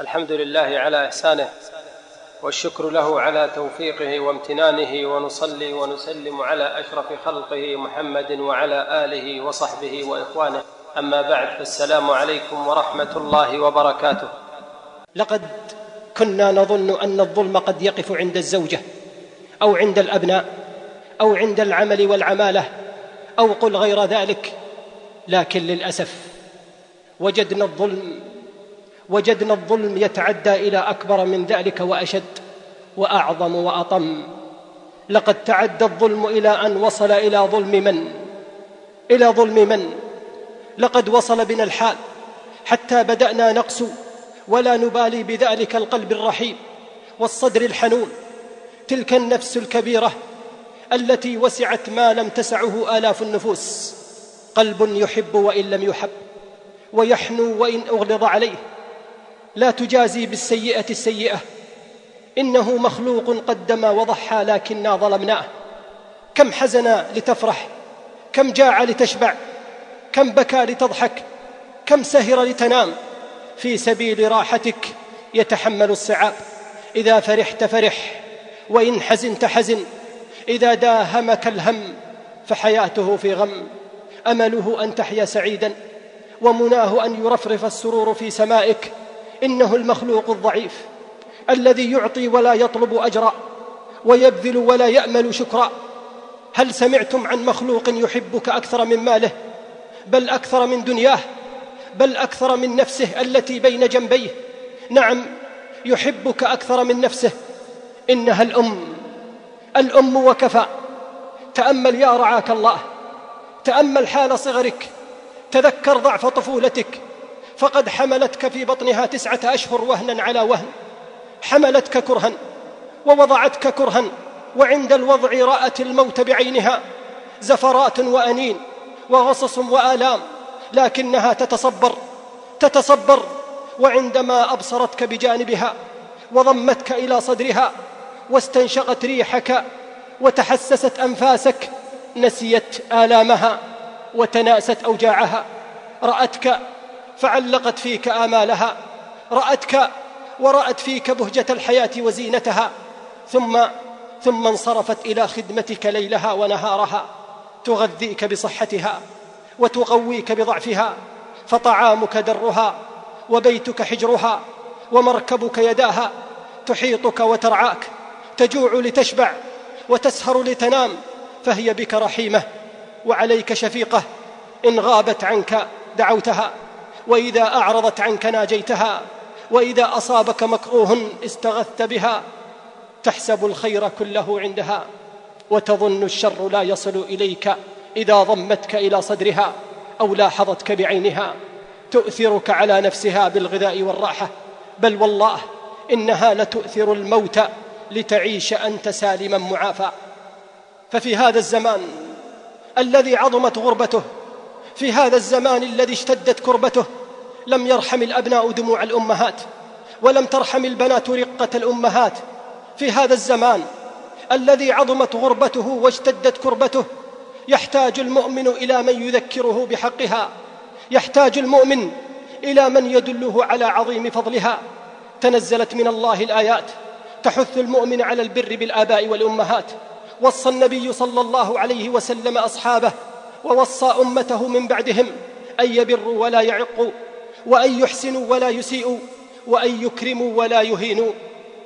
الحمد لله على إحسانه والشكر له على توفيقه وامتنانه ونصلي ونسلم على أشرف خلقه محمد وعلى آله وصحبه وإخوانه. أما بعد فالسلام عليكم ورحمة الله وبركاته. لقد كنا نظن أن الظلم قد يقف عند الزوجة أو عند الأبناء أو عند العمل والعمالة أو قل غير ذلك لكن للأسف وجدنا الظلم وجدنا الظلم يتعدى إلى أكبر من ذلك وأشد وأعظم وأطم. لقد تعدى الظلم إلى أن وصل إلى ظلم من؟ إلى ظلم من؟ لقد وصل بنا الحال حتى بدأنا نقسو ولا نبالي بذلك القلب الرحيم والصدر الحنون. تلك النفس الكبيرة التي وسعت ما لم تسعه آلاف النفوس. قلب يحب وإن لم يحب ويحنو وإن أغلظ عليه. لا تجازي بالسيئة السيئة. إنه مخلوق قدم وضحى لكنا ظلمناه. كم حزن لتفرح كم جاع لتشبع كم بكى لتضحك كم سهر لتنام. في سبيل راحتك يتحمل الصعاب. إذا فرحت فرح وإن حزنت حزن. إذا داهمك الهم فحياته في غم. أمله أن تحيا سعيدا ومناه أن يرفرف السرور في سمائك. إنه المخلوق الضعيف الذي يعطي ولا يطلب أجرا ويبذل ولا يأمل شكرا. هل سمعتم عن مخلوق يحبك أكثر من ماله؟ بل أكثر من دنياه؟ بل أكثر من نفسه التي بين جنبيه؟ نعم يحبك أكثر من نفسه. إنها الأم. الأم وكفى. تأمل يا رعاك الله. تأمل حال صغرك. تذكر ضعف طفولتك. فقد حملتك في بطنها تسعة أشهر وهنا على وهن. حملتك كرها ووضعتك كرها وعند الوضع رأت الموت بعينها. زفرات وأنين وغصص وآلام لكنها تتصبر تتصبر. وعندما أبصرتك بجانبها وضمتك إلى صدرها واستنشقت ريحك وتحسست أنفاسك نسيت آلامها وتناست أوجاعها. رأتك فعلقت فيك آمالها رأتك ورأت فيك بهجة الحياة وزينتها ثم ثم انصرفت إلى خدمتك ليلها ونهارها تغذيك بصحتها وتقويك بضعفها فطعامك درها وبيتك حجرها ومركبك يداها تحيطك وترعاك تجوع لتشبع وتسهر لتنام فهي بك رحيمة وعليك شفيقة إن غابت عنك دعوتها. وإذا أعرضت عنك ناجيتها وإذا أصابك مكروه استغثت بها تحسب الخير كله عندها وتظن الشر لا يصل إليك إذا ضمتك إلى صدرها أو لاحظتك بعينها. تؤثرك على نفسها بالغذاء والراحة. بل والله إنها لتؤثر الموت لتعيش أنت سالما معافى. ففي هذا الزمان الذي عظمت غربته في هذا الزمان الذي اشتدت كربته لم يرحم الأبناء دموع الأمهات ولم ترحم البنات رقة الأمهات. في هذا الزمان الذي عظمت غربته واشتدت كربته يحتاج المؤمن إلى من يذكره بحقها يحتاج المؤمن إلى من يدله على عظيم فضلها. تنزلت من الله الآيات تحث المؤمن على البر بالآباء والأمهات. وصى النبي صلى الله عليه وسلم أصحابه ووصى أمته من بعدهم أن يبروا ولا يعقوا وأن يحسنوا ولا يسيئوا وأن يكرموا ولا يهينوا.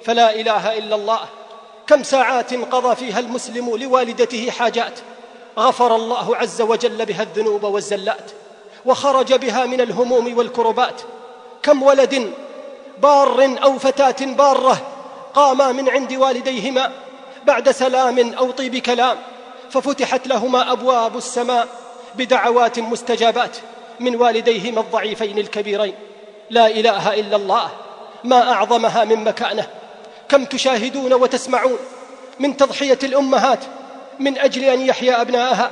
فلا إله إلا الله. كم ساعات قضى فيها المسلم لوالدته حاجات. غفر الله عز وجل بها الذنوب والزلات وخرج بها من الهموم والكربات. كم ولد بار أو فتاة بارة قاما من عند والديهما بعد سلام أو طيب كلام. ففتحت لهما أبواب السماء بدعوات مستجابات من والديهما الضعيفين الكبيرين. لا إله إلا الله ما أعظمها من مكانه. كم تشاهدون وتسمعون من تضحية الأمهات من أجل أن يحيا أبناءها.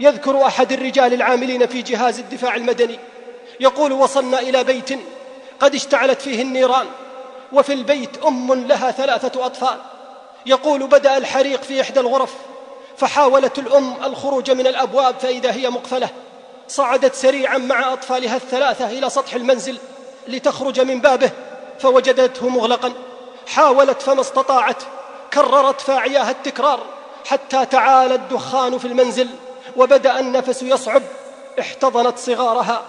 يذكر أحد الرجال العاملين في جهاز الدفاع المدني يقول وصلنا إلى بيت قد اشتعلت فيه النيران وفي البيت أم لها ثلاثة أطفال. يقول بدأ الحريق في إحدى الغرف فحاولت الأم الخروج من الأبواب فإذا هي مقفلة صعدت سريعا مع أطفالها الثلاثة إلى سطح المنزل لتخرج من بابه فوجدته مغلقا. حاولت فما استطاعت كررت فاعياها التكرار حتى تعالى الدخان في المنزل وبدأ النفس يصعب. احتضنت صغارها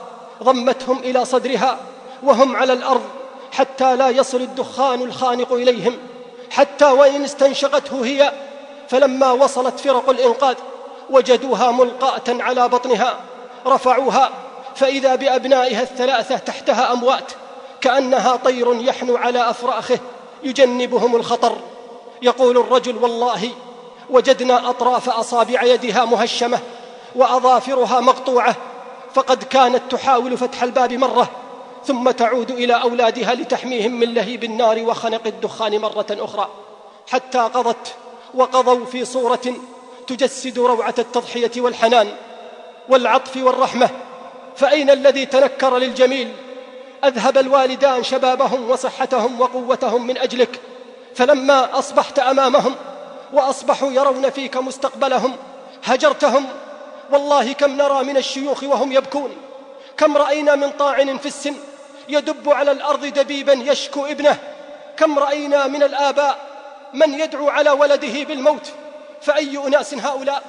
ضمتهم إلى صدرها وهم على الأرض حتى لا يصل الدخان الخانق إليهم حتى وإن استنشقته هي فلما وصلت فرق الإنقاذ وجدوها ملقاة على بطنها رفعوها فإذا بأبنائها الثلاثة تحتها أموات كأنها طير يحنو على أفراخه يجنبهم الخطر. يقول الرجل والله وجدنا أطراف أصابع يدها مهشمة وأظافرها مقطوعة فقد كانت تحاول فتح الباب مرة ثم تعود إلى أولادها لتحميهم من لهيب النار وخنق الدخان مرة أخرى حتى قضت وقضوا في صورة تجسد روعة التضحية والحنان والعطف والرحمة فأين الذي تنكر للجميل؟ أذهب الوالدان شبابهم وصحتهم وقوتهم من أجلك فلما أصبحت أمامهم وأصبحوا يرون فيك مستقبلهم هجرتهم والله كم نرى من الشيوخ وهم يبكون كم رأينا من طاعن في السن يدب على الأرض دبيبا يشكو ابنه كم رأينا من الآباء من يدعو على ولده بالموت فأي أناس هؤلاء؟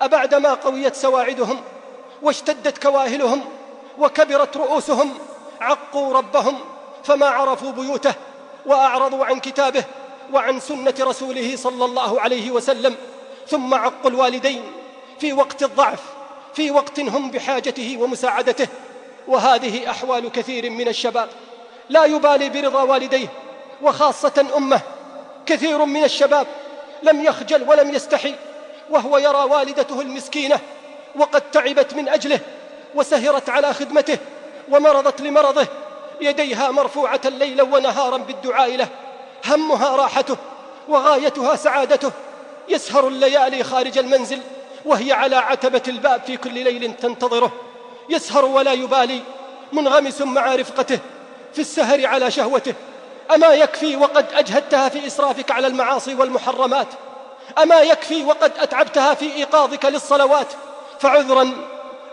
أبعدما قويت سواعدهم واشتدت كواهلهم وكبرت رؤوسهم عقوا ربهم فما عرفوا بيوته وأعرضوا عن كتابه وعن سنة رسوله صلى الله عليه وسلم ثم عقوا الوالدين في وقت الضعف في وقت هم بحاجته ومساعدته وهذه أحوال كثير من الشباب لا يبالي برضا والديه وخاصة أمه كثير من الشباب لم يخجل ولم يستحي وهو يرى والدته المسكينة وقد تعبت من أجله وسهرت على خدمته ومرضت لمرضه يديها مرفوعة ليلا ونهارا بالدعاء له همها راحته وغايتها سعادته يسهر الليالي خارج المنزل وهي على عتبة الباب في كل ليل تنتظره يسهر ولا يبالي منغمس مع رفقته في السهر على شهوته أما يكفي وقد أجهدتها في إسرافك على المعاصي والمحرمات؟ أما يكفي وقد أتعبتها في إيقاظك للصلوات؟ فعذرا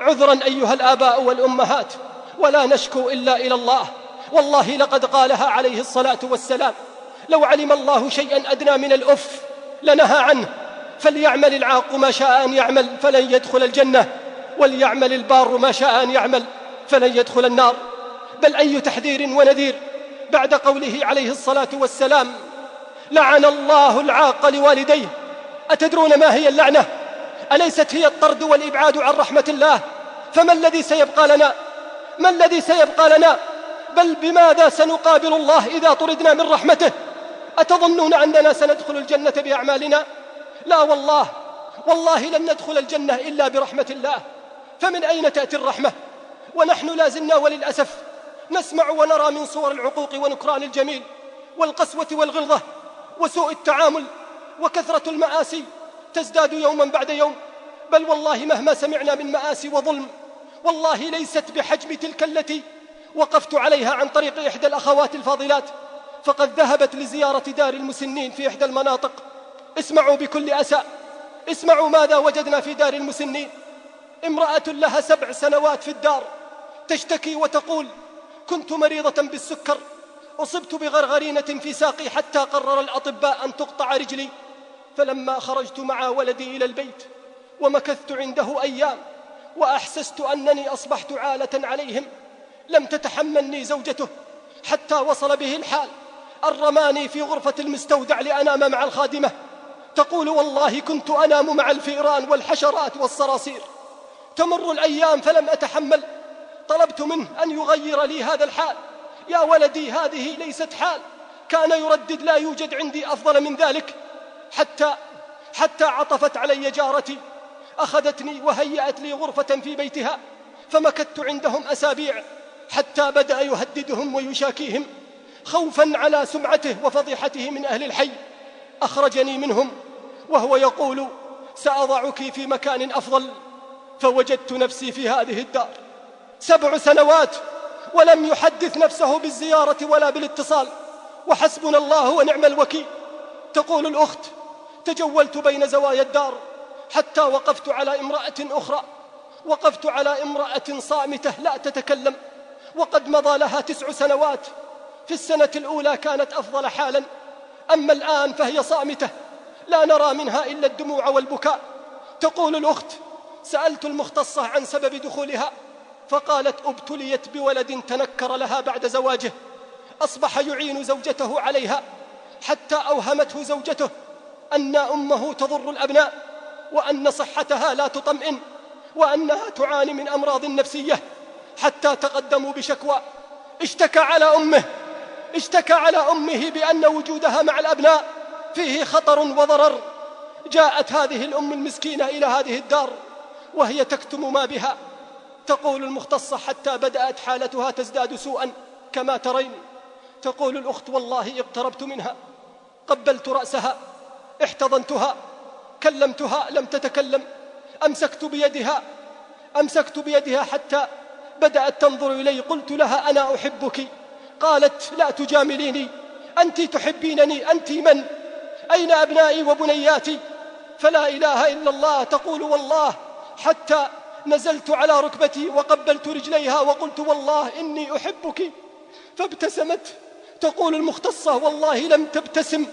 عذرا أيها الآباء والأمهات ولا نشكو إلا إلى الله. والله لقد قالها عليه الصلاة والسلام. لو علم الله شيئا أدنى من الأف لنهى عنه. فليعمل العاق ما شاء أن يعمل فلن يدخل الجنة. وليعمل البار ما شاء أن يعمل فلن يدخل النار. بل أي تحذير ونذير؟ بعد قوله عليه الصلاة والسلام لعن الله العاق لوالديه. أتدرون ما هي اللعنة؟ أليست هي الطرد والإبعاد عن رحمة الله؟ فما الذي سيبقى لنا؟ ما الذي سيبقى لنا؟ بل بماذا سنقابل الله إذا طردنا من رحمته؟ أتظنون أننا سندخل الجنة بأعمالنا؟ لا والله والله لن ندخل الجنة إلا برحمة الله. فمن أين تأتي الرحمة؟ ونحن لا زلنا وللأسف نسمع ونرى من صور العقوق ونكران الجميل والقسوة والغلظة وسوء التعامل وكثرة المآسي تزداد يوما بعد يوم. بل والله مهما سمعنا من مآسي وظلم والله ليست بحجم تلك التي وقفت عليها عن طريق إحدى الأخوات الفاضلات فقد ذهبت لزيارة دار المسنين في إحدى المناطق. اسمعوا بكل أسى اسمعوا ماذا وجدنا في دار المسنين. امرأة لها سبع سنوات في الدار تشتكي وتقول كنت مريضة بالسكر أصبت بغرغرينة في ساقي حتى قرر الأطباء أن تقطع رجلي فلما خرجت مع ولدي إلى البيت ومكثت عنده أيام وأحسست أنني أصبحت عالة عليهم لم تتحملني زوجته حتى وصل به الحال أن رماني في غرفة المستودع لأنام مع الخادمة تقول والله كنت أنام مع الفئران والحشرات والصراصير تمر الأيام فلم أتحمل طلبت منه أن يغير لي هذا الحال. يا ولدي هذه ليست حال. كان يردد لا يوجد عندي أفضل من ذلك. حتى حتى عطفت علي جارتي. أخذتني وهيأت لي غرفة في بيتها. فمكثت عندهم أسابيع. حتى بدأ يهددهم ويشاكيهم. خوفا على سمعته وفضيحته من أهل الحي. أخرجني منهم. وهو يقول سأضعك في مكان أفضل. فوجدت نفسي في هذه الدار. سبع سنوات ولم يحدث نفسه بالزيارة ولا بالاتصال. وحسبنا الله ونعم الوكيل. تقول الأخت تجولت بين زوايا الدار حتى وقفت على امرأة أخرى. وقفت على امرأة صامتة لا تتكلم. وقد مضى لها تسع سنوات. في السنة الأولى كانت أفضل حالا. أما الآن فهي صامتة. لا نرى منها إلا الدموع والبكاء. تقول الأخت سألت المختصة عن سبب دخولها. فقالت ابتليت بولد تنكر لها بعد زواجه أصبح يعين زوجته عليها حتى أوهمته زوجته أن أمه تضر الأبناء وأن صحتها لا تطمئن وأنها تعاني من أمراض نفسية حتى تقدموا بشكوى. اشتكى على أمه اشتكى على أمه بأن وجودها مع الأبناء فيه خطر وضرر. جاءت هذه الأم المسكينة إلى هذه الدار وهي تكتم ما بها. تقول المختصة حتى بدأت حالتها تزداد سوءا كما ترين. تقول الأخت والله اقتربت منها قبلت رأسها احتضنتها كلمتها لم تتكلم أمسكت بيدها أمسكت بيدها حتى بدأت تنظر إلي. قلت لها أنا أحبك. قالت لا تجامليني أنت تحبينني أنت من؟ أين أبنائي وبنياتي؟ فلا إله إلا الله. تقول والله حتى نزلت على ركبتي وقبلت رجليها وقلت والله إني أحبك. فابتسمت. تقول المختصة والله لم تبتسم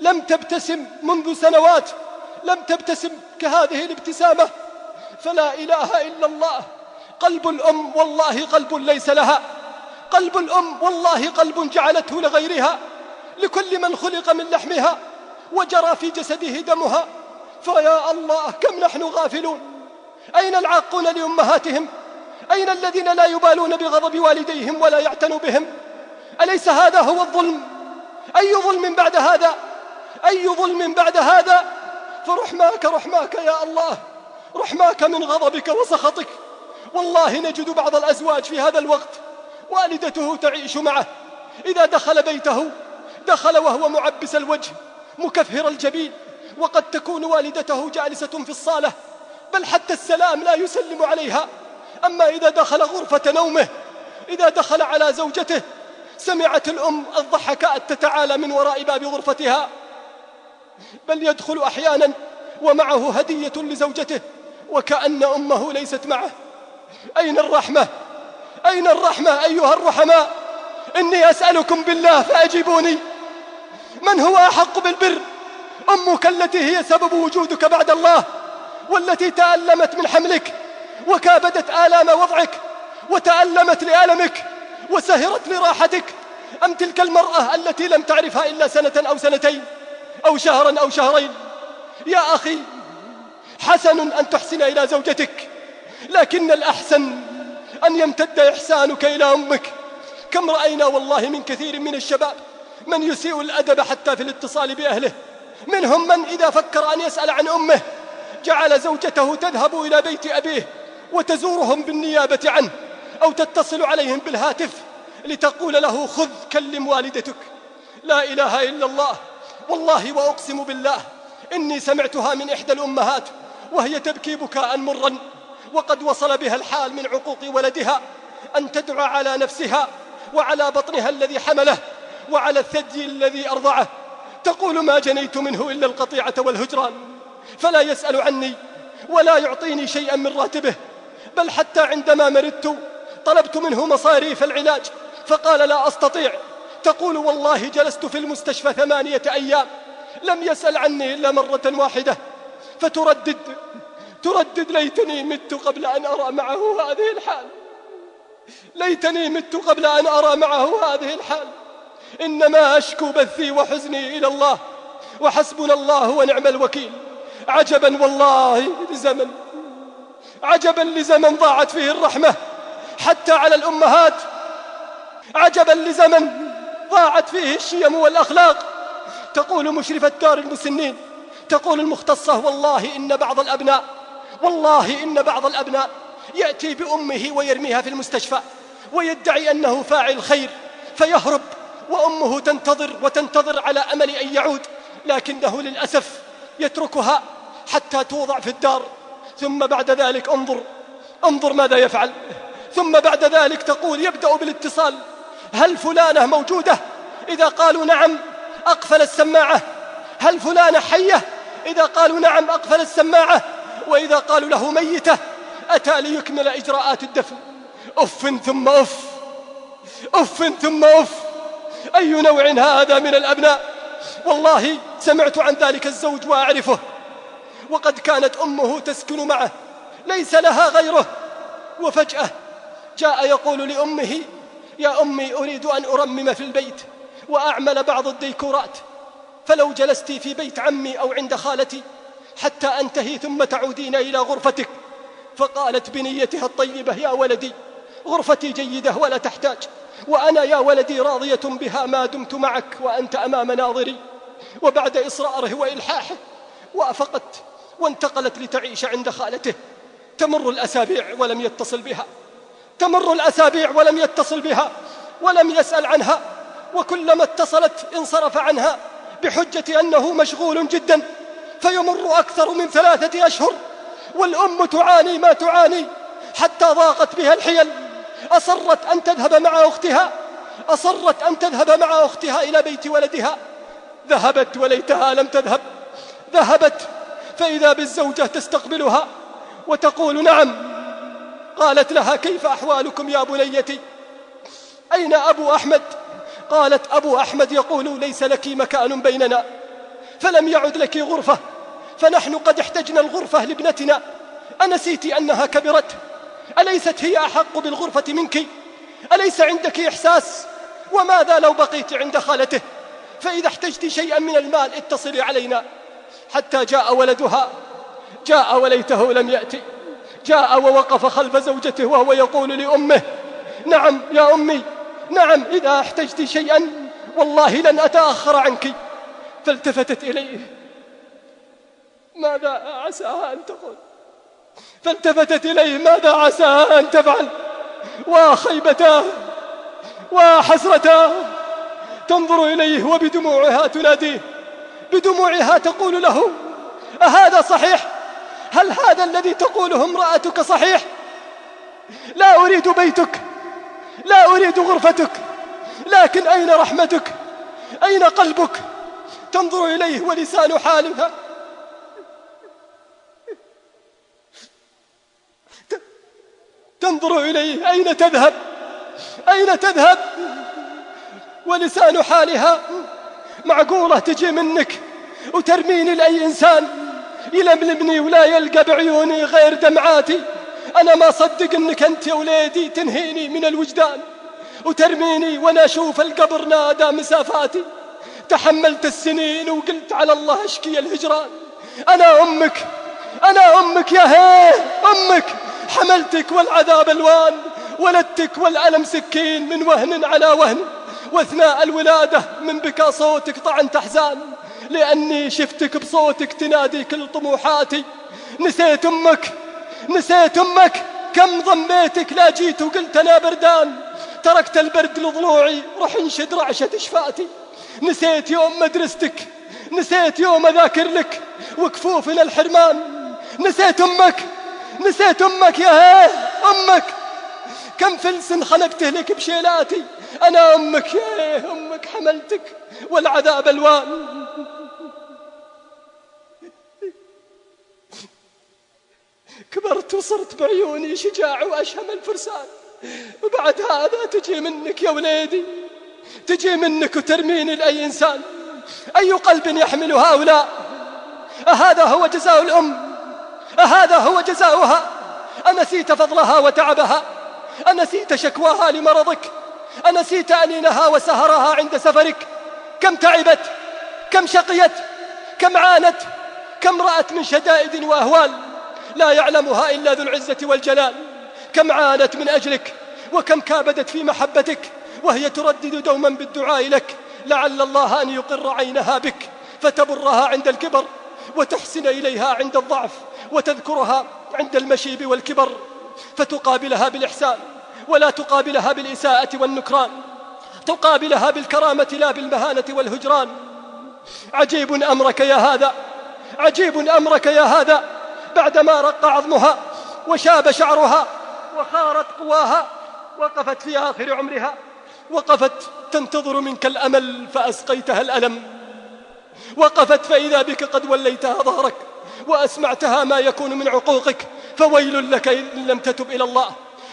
لم تبتسم منذ سنوات لم تبتسم كهذه الابتسامة. فلا إله إلا الله. قلب الأم والله قلب ليس لها. قلب الأم والله قلب جعلته لغيرها. لكل من خلق من لحمها وجرى في جسده دمها. فيا الله كم نحن غافلون. أين العاقون لأمهاتهم؟ أين الذين لا يبالون بغضب والديهم ولا يعتنوا بهم؟ أليس هذا هو الظلم؟ أي ظلم بعد هذا؟ أي ظلم بعد هذا؟ فرحماك رحماك يا الله. رحماك من غضبك وسخطك. والله نجد بعض الأزواج في هذا الوقت. والدته تعيش معه. إذا دخل بيته دخل وهو معبس الوجه مكفهر الجبين. وقد تكون والدته جالسة في الصالة. بل حتى السلام لا يسلم عليها. أما إذا دخل غرفة نومه إذا دخل على زوجته سمعت الأم الضحكات تتعالى من وراء باب غرفتها. بل يدخل أحيانا ومعه هدية لزوجته وكأن أمه ليست معه. أين الرحمة؟ أين الرحمة أيها الرحماء؟ إني أسألكم بالله فأجيبوني. من هو أحق بالبر؟ أمك التي هي سبب وجودك بعد الله. والتي تألمت من حملك وكابدت آلام وضعك وتألمت لألمك وسهرت لراحتك. أم تلك المرأة التي لم تعرفها إلا سنة أو سنتين أو شهرا أو شهرين؟ يا أخي حسن أن تحسن إلى زوجتك لكن الأحسن أن يمتد إحسانك إلى أمك. كم رأينا والله من كثير من الشباب من يسيء الأدب حتى في الاتصال بأهله منهم من إذا فكر أن يسأل عن أمه جعل زوجته تذهب إلى بيت أبيه وتزورهم بالنيابة عنه أو تتصل عليهم بالهاتف لتقول له خذ كلم والدتك. لا إله إلا الله. والله وأقسم بالله إني سمعتها من إحدى الأمهات وهي تبكي بكاء مرا. وقد وصل بها الحال من عقوق ولدها أن تدعى على نفسها وعلى بطنها الذي حمله وعلى الثدي الذي أرضعه. تقول ما جنيت منه إلا القطيعة والهجران. فلا يسأل عني ولا يعطيني شيئا من راتبه. بل حتى عندما مرضت طلبت منه مصاريف العلاج فقال لا أستطيع. تقول والله جلست في المستشفى ثمانية أيام لم يسأل عني إلا مرة واحدة. فتردد تردد ليتني مت قبل أن أرى معه هذه الحال. ليتني مت قبل أن أرى معه هذه الحال. إنما أشكو بثي وحزني إلى الله وحسبنا الله ونعم الوكيل. عجبا والله لزمن. عجبا لزمن ضاعت فيه الرحمة. حتى على الأمهات. عجبا لزمن ضاعت فيه الشيم والأخلاق. تقول مشرفة دار المسنين. تقول المختصة والله إن بعض الأبناء والله إن بعض الأبناء يأتي بأمه ويرميها في المستشفى ويدعي أنه فاعل خير فيهرب وأمه تنتظر وتنتظر على أمل أن يعود لكنه للأسف يتركها حتى توضع في الدار. ثم بعد ذلك انظر انظر ماذا يفعل. ثم بعد ذلك تقول يبدأ بالاتصال. هل فلانة موجودة؟ إذا قالوا نعم أقفل السماعة. هل فلانة حية؟ إذا قالوا نعم أقفل السماعة. وإذا قالوا له ميتة أتى ليكمل إجراءات الدفن. أف ثم أف. أف ثم أف. أي نوع هذا من الأبناء؟ والله سمعت عن ذلك الزوج وأعرفه. وقد كانت أمه تسكن معه ليس لها غيره. وفجأة جاء يقول لأمه يا أمي أريد أن أرمم في البيت وأعمل بعض الديكورات فلو جلست في بيت عمي أو عند خالتي حتى أنتهي ثم تعودين إلى غرفتك. فقالت بنيتها الطيبة يا ولدي غرفتي جيدة ولا تحتاج وأنا يا ولدي راضية بها ما دمت معك وأنت أمام ناظري. وبعد إصراره وإلحاحه وأفقت وانتقلت لتعيش عند خالته. تمر الأسابيع ولم يتصل بها. تمر الأسابيع ولم يتصل بها. ولم يسأل عنها. وكلما اتصلت انصرف عنها بحجة أنه مشغول جدا. فيمر أكثر من ثلاثة أشهر. والأم تعاني ما تعاني. حتى ضاقت بها الحيل. أصرت أن تذهب مع أختها. أصرت أن تذهب مع أختها إلى بيت ولدها. ذهبت وليتها لم تذهب. ذهبت فإذا بالزوجة تستقبلها وتقول نعم قالت لها كيف أحوالكم يا بنيتي؟ أين أبو أحمد؟ قالت أبو أحمد يقول ليس لك مكان بيننا فلم يعد لك غرفة فنحن قد احتجنا الغرفة لابنتنا أنسيت أنها كبرت أليست هي أحق بالغرفة منك؟ أليس عندك إحساس؟ وماذا لو بقيت عند خالته؟ فإذا احتجت شيئا من المال اتصلي علينا. حتى جاء ولدها. جاء وليته لم يأتي. جاء ووقف خلف زوجته وهو يقول لأمه نعم يا أمي نعم إذا احتجت شيئا والله لن أتأخر عنك. فالتفتت إليه. ماذا عساها أن تقول؟ فالتفتت إليه. ماذا عساها أن تفعل؟ وخيبتاه وحسرتاه. تنظر إليه وبدموعها تناديه. بدموعها تقول له أهذا صحيح؟ هل هذا الذي تقوله امرأتك صحيح؟ لا أريد بيتك لا أريد غرفتك لكن أين رحمتك؟ أين قلبك؟ تنظر إليه ولسان حالها. تنظر إليه أين تذهب؟ أين تذهب؟ ولسان حالها معقولة تجي منك؟ وترميني لأي إنسان يلملمني ولا يلقى بعيوني غير دمعاتي. أنا ما صدق أنك أنت يا وليدي تنهيني من الوجدان. وترميني وأنا أشوف القبر نادى مسافاتي. تحملت السنين وقلت على الله أشكي الهجران. أنا أمك أنا أمك يا هيه أمك. حملتك والعذاب ألوان ولدتك والألم سكين من وهن على وهن. واثناء الولادة من بكى صوتك طعنت أحزان لأني شفتك بصوتك تنادي كل طموحاتي. نسيت أمك نسيت أمك. كم ضميتك لا جيت وقلت أنا بردان. تركت البرد لضلوعي رح انشد رعشة شفاتي. نسيت يوم مدرستك نسيت يوم أذاكر لك. وكفوفنا الحرمان. نسيت أمك نسيت أمك يا هيه أمك. كم فلس خلقته لك بشيلاتي؟ أنا أمك يا أمك حملتك والعذاب الوان كبرت وصرت بعيوني شجاع وأشهم الفرسان. وبعد هذا تجي منك يا وليدي تجي منك وترميني لأي إنسان. أي قلب يحمل هؤلاء؟ أهذا هو جزاء الأم؟ أهذا هو جزاؤها؟ أنسيت فضلها وتعبها؟ أنسيت شكواها لمرضك. أنسيت أنينها وسهرها عند سفرك. كم تعبت؟ كم شقيت؟ كم عانت؟ كم رأت من شدائد وأهوال لا يعلمها إلا ذو العزة والجلال. كم عانت من أجلك؟ وكم كابدت في محبتك؟ وهي تردد دوما بالدعاء لك. لعل الله أن يقر عينها بك فتبرها عند الكبر وتحسن إليها عند الضعف وتذكرها عند المشيب والكبر. فتقابلها بالإحسان ولا تقابلها بالإساءة والنكران تقابلها بالكرامة لا بالمهانة والهجران. عجيب أمرك يا هذا عجيب أمرك يا هذا. بعدما رق عظمها وشاب شعرها وخارت قواها وقفت في آخر عمرها وقفت تنتظر منك الأمل فأسقيتها الألم. وقفت فإذا بك قد وليتها ظهرك وأسمعتها ما يكون من عقوقك فويل لك إن لم تتب إلى الله.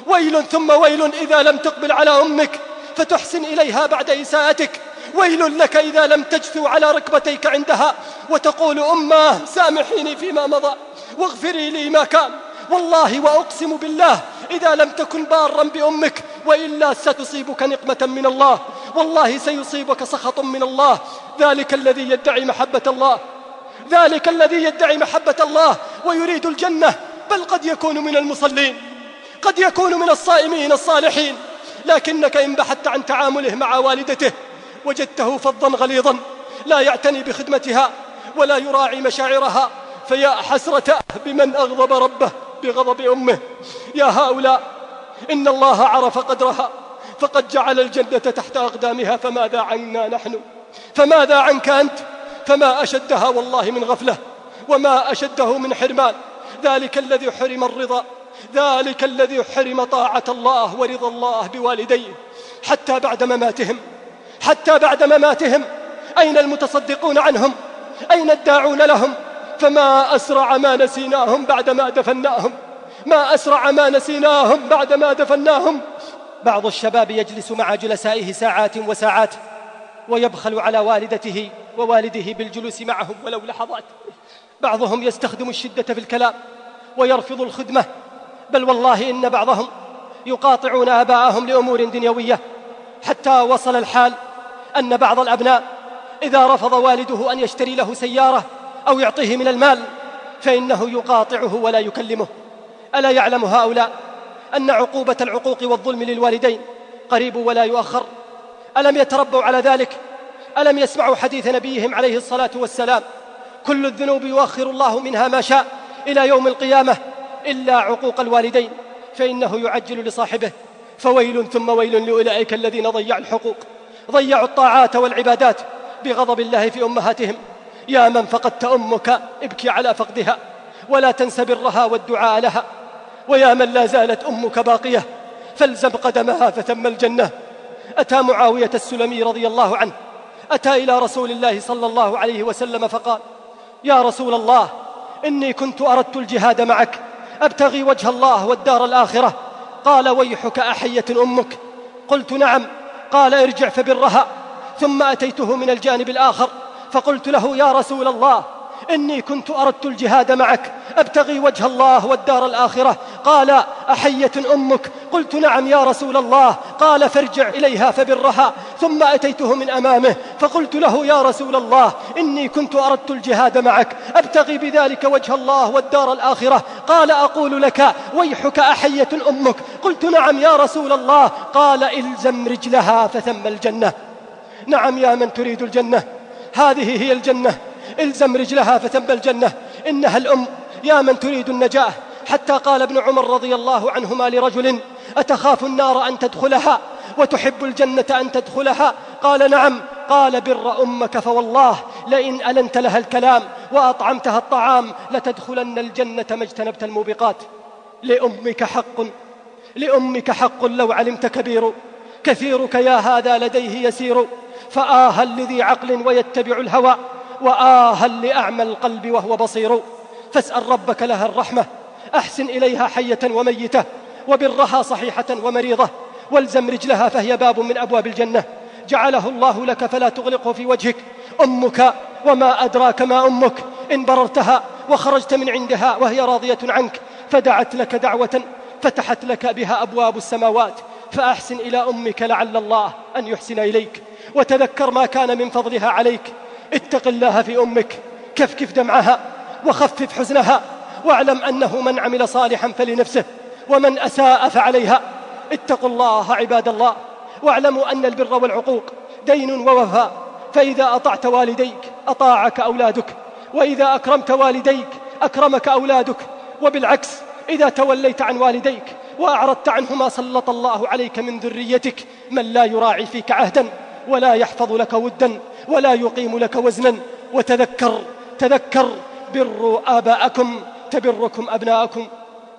ويل ثم ويل إذا لم تقبل على أمك فتحسن إليها بعد إساءتك. ويل لك إذا لم تجثو على ركبتيك عندها وتقول أماه سامحيني فيما مضى واغفري لي ما كان. والله وأقسم بالله إذا لم تكن بارا بأمك وإلا ستصيبك نقمة من الله. والله سيصيبك سخط من الله. ذلك الذي يدعي محبة الله. ذلك الذي يدعي محبة الله. ويريد الجنة. بل قد يكون من المصلين قد يكون من الصائمين الصالحين لكنك إن بحثت عن تعامله مع والدته وجدته فظا غليظا لا يعتني بخدمتها ولا يراعي مشاعرها فيا حسرة بمن أغضب ربه بغضب أمه. يا هؤلاء إن الله عرف قدرها فقد جعل الجنة تحت أقدامها فماذا عنا نحن؟ فماذا عنك أنت؟ فما أشدها والله من غفلة وما أشده من حرمان. ذلك الذي حرم الرضا ذلك الذي حرم طاعة الله ورضا الله بوالديه حتى بعد مماتهم حتى بعد مماتهم. أين المتصدقون عنهم؟ أين الداعون لهم؟ فما أسرع ما نسيناهم بعدما دفناهم ما أسرع ما نسيناهم بعدما دفناهم. بعض الشباب يجلس مع جلسائه ساعات وساعات ويبخل على والدته ووالده بالجلوس معهم ولو لحظات. بعضهم يستخدم الشدة في الكلام ويرفض الخدمة. بل والله إن بعضهم يقاطعون آباءهم لأمور دنيوية. حتى وصل الحال أن بعض الأبناء إذا رفض والده أن يشتري له سيارة أو يعطيه من المال فإنه يقاطعه ولا يكلمه. ألا يعلم هؤلاء أن عقوبة العقوق والظلم للوالدين قريب ولا يؤخر؟ ألم يتربوا على ذلك؟ ألم يسمعوا حديث نبيهم عليه الصلاة والسلام كل الذنوب يؤخر الله منها ما شاء إلى يوم القيامة إلا عقوق الوالدين فإنه يعجل لصاحبه فويل ثم ويل لأولئك الذين ضيعوا الحقوق ضيعوا الطاعات والعبادات بغضب الله في أمهاتهم. يا من فقدت أمك ابكي على فقدها ولا تنس برها والدعاء لها. ويا من لا زالت أمك باقية فالزم قدمها فثم الجنة. أتى معاوية السلمي رضي الله عنه أتى إلى رسول الله صلى الله عليه وسلم فقال يا رسول الله إني كنت أردت الجهاد معك أبتغي وجه الله والدار الآخرة. قال ويحك أحية أمك. قلت نعم. قال ارجع فبرها ثم أتيته من الجانب الآخر. فقلت له يا رسول الله إني كنت أردت الجهاد معك. أبتغي وجه الله والدار الآخرة. قال أحية أمك. قلت نعم يا رسول الله. قال فارجع إليها فبرها. ثم أتيته من أمامه. فقلت له يا رسول الله إني كنت أردت الجهاد معك. أبتغي بذلك وجه الله والدار الآخرة. قال أقول لك ويحك أحية أمك. قلت نعم يا رسول الله. قال إلزم رجلها فثم الجنة. نعم يا من تريد الجنة. هذه هي الجنة. الزم رجلها فتم الجنة. إنها الأم. يا من تريد النجاة. حتى قال ابن عمر رضي الله عنهما لرجل أتخاف النار أن تدخلها وتحب الجنة أن تدخلها؟ قال نعم. قال بر أمك فوالله لئن ألنت لها الكلام وأطعمتها الطعام لتدخلن الجنة ما اجتنبت الموبقات. لأمك حق. لأمك حق لو علمت كبير. كثيرك يا هذا لديه يسير. فآها لذي عقل ويتبع الهوى. وآها لأعمى القلب وهو بصير. فاسأل ربك لها الرحمة. أحسن إليها حية وميتة. وبرها صحيحة ومريضة. والزم رجلها فهي باب من أبواب الجنة. جعله الله لك فلا تغلقه في وجهك. أمك وما أدراك ما أمك. إن بررتها وخرجت من عندها وهي راضية عنك. فدعت لك دعوة. فتحت لك بها أبواب السماوات. فأحسن إلى أمك لعل الله أن يحسن إليك. وتذكر ما كان من فضلها عليك. اتق الله في أمك. كفكف دمعها وخفف حزنها. واعلم أنه من عمل صالحا فلنفسه ومن أساء فعليها. اتقوا الله عباد الله واعلموا أن البر والعقوق دين ووفاء. فإذا أطعت والديك أطاعك أولادك وإذا أكرمت والديك أكرمك أولادك. وبالعكس إذا توليت عن والديك وأعرضت عنهما سلط الله عليك من ذريتك من لا يراعي فيك عهدا. ولا يحفظ لك ودا ولا يقيم لك وزنا. وتذكر تذكر بروا آباءكم تبركم أبناءكم.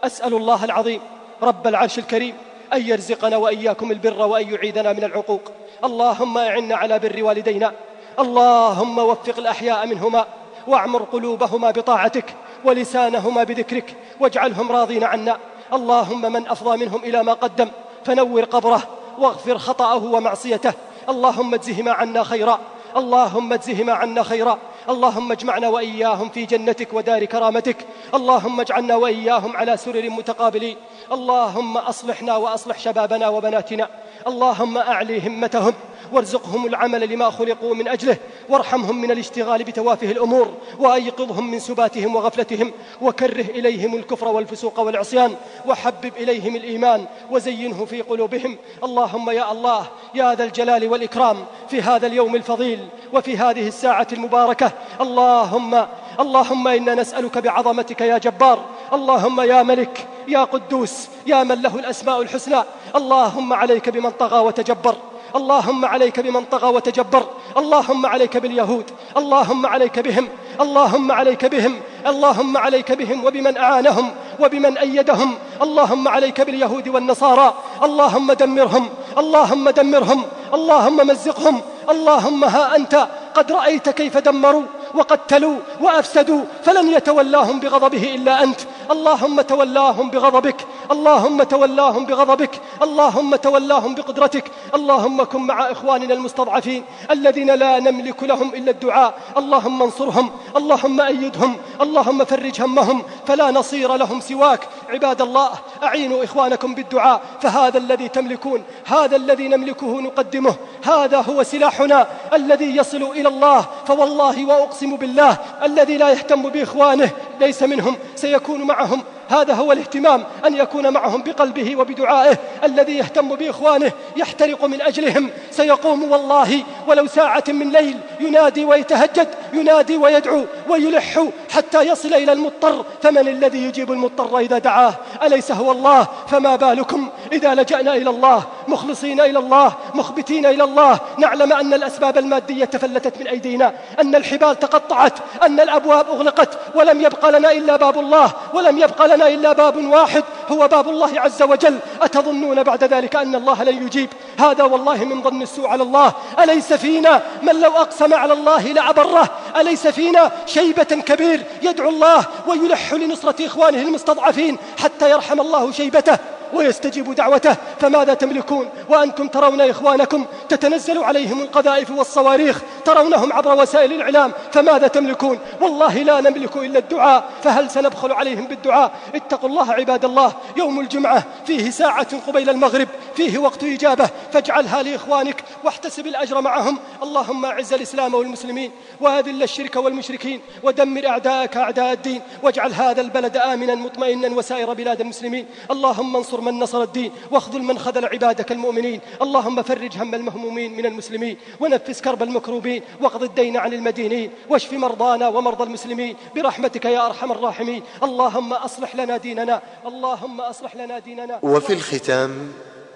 أسأل الله العظيم رب العرش الكريم أن يرزقنا وإياكم البر وأن يعيدنا من العقوق. اللهم أعنا على بر والدينا. اللهم وفق الأحياء منهما واعمر قلوبهما بطاعتك ولسانهما بذكرك واجعلهم راضين عنا. اللهم من أفضى منهم إلى ما قدم فنور قبره واغفر خطأه ومعصيته اللهم اجزهما عنا خيرا. اللهم اجزهما عنا خيرا. اللهم اجمعنا وإياهم في جنتك ودار كرامتك. اللهم اجعلنا وإياهم على سرر متقابلين اللهم أصلحنا وأصلح شبابنا وبناتنا. اللهم أعلي همتهم. وارزقهم العمل لما خلقوا من أجله وارحمهم من الاشتغال بتوافه الأمور وأيقظهم من سباتهم وغفلتهم وكره إليهم الكفر والفسوق والعصيان وحبب إليهم الإيمان وزينه في قلوبهم. اللهم يا الله يا ذا الجلال والإكرام في هذا اليوم الفضيل وفي هذه الساعة المباركة اللهم اللهم إنا نسألك بعظمتك يا جبار اللهم يا ملك يا قدوس يا من له الأسماء الحسنى اللهم عليك بمن طغى وتجبر. اللهم عليك بمن طغى وتجبر اللهم عليك باليهود اللهم عليك بهم اللهم عليك بهم اللهم عليك بهم وبمن أعانهم وبمن أيدهم. اللهم عليك باليهود والنصارى. اللهم دمرهم. اللهم دمرهم. اللهم مزقهم. اللهم ها أنت. قد رأيت كيف دمروا وقتلوا وأفسدوا فلن يتولاهم بغضبه إلا أنت. اللهم تولاهم بغضبك. اللهم تولاهم بغضبك. اللهم تولاهم بقدرتك. اللهم كن مع إخواننا المستضعفين الذين لا نملك لهم إلا الدعاء. اللهم انصرهم. اللهم أيدهم. اللهم فرج همهم فلا نصير لهم سواك. عباد الله أعينوا إخوانكم بالدعاء. فهذا الذي تملكون هذا الذي نملكه نقدمه هذا هو سلاحنا الذي يصل إلى الله. فوالله وأقسم بالله الذي لا يهتم بإخوانه ليس منهم سيكون معهم. هذا هو الاهتمام أن يكون معهم بقلبه وبدعائه. الذي يهتم بإخوانه يحترق من أجلهم. سيقوم والله ولو ساعة من ليل ينادي ويتهجد ينادي ويدعو ويلح حتى يصل إلى المضطر. فمن الذي يجيب المضطر إذا دعاه؟ أليس هو الله؟ فما بالكم؟ إذا لجأنا إلى الله مخلصين إلى الله مخبتين إلى الله. نعلم أن الأسباب المادية تفلتت من أيدينا أن الحبال تقطعت أن الأبواب أغلقت. ولم يبقى لنا إلا باب الله ولم يبقى لنا إلا باب واحد هو باب الله عز وجل. أتظنون بعد ذلك أن الله لن يجيب؟ هذا والله من ظن السوء على الله. أليس فينا من لو أقسم على الله لعبره أليس فينا شيبة كبير يدعو الله ويلح لنصرة إخوانه المستضعفين حتى يرحم الله شيبته؟ ويستجيب دعوته. فماذا تملكون؟ وأنتم ترون إخوانكم تتنزل عليهم القذائف والصواريخ ترونهم عبر وسائل الإعلام. فماذا تملكون؟ والله لا نملك إلا الدعاء. فهل سنبخل عليهم بالدعاء؟ اتقوا الله عباد الله. يوم الجمعة فيه ساعة قبيل المغرب فيه وقت إجابة. فاجعلها لإخوانك واحتسب الأجر معهم. اللهم أعز الإسلام والمسلمين وأذل الشرك والمشركين ودمر أعداءك أعداء الدين. واجعل هذا البلد آمنا مطمئنا وسائر بلاد المسلمين. اللهم انصر من نصر الدين واخذل من خذل عبادك المؤمنين. اللهم فرج هم المهمومين من المسلمين ونفس كرب المكروبين واقض الدين عن المدينين واشف مرضانا ومرضى المسلمين برحمتك يا أرحم الراحمين. اللهم أصلح لنا ديننا اللهم أصلح لنا ديننا. وفي الختام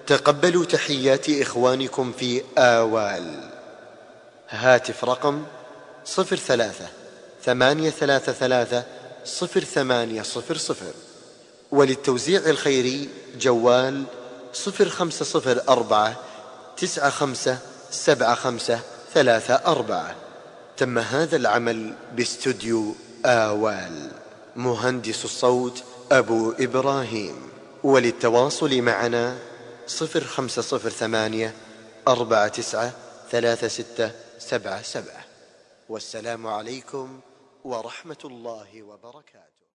تقبلوا تحيات إخوانكم في آوال. هاتف رقم صفر ثلاثة ثمانية ثلاثة ثلاثة صفر ثمانية صفر صفر. وللتوزيع الخيري جوال صفر خمسة صفر أربعة تسعة خمسة سبعة خمسة ثلاثة أربعة. تم هذا العمل باستوديو آوال. مهندس الصوت أبو إبراهيم. وللتواصل معنا صفر خمسة صفر ثمانية أربعة تسعة ثلاثة ستة سبعة سبعة. والسلام عليكم ورحمة الله وبركاته.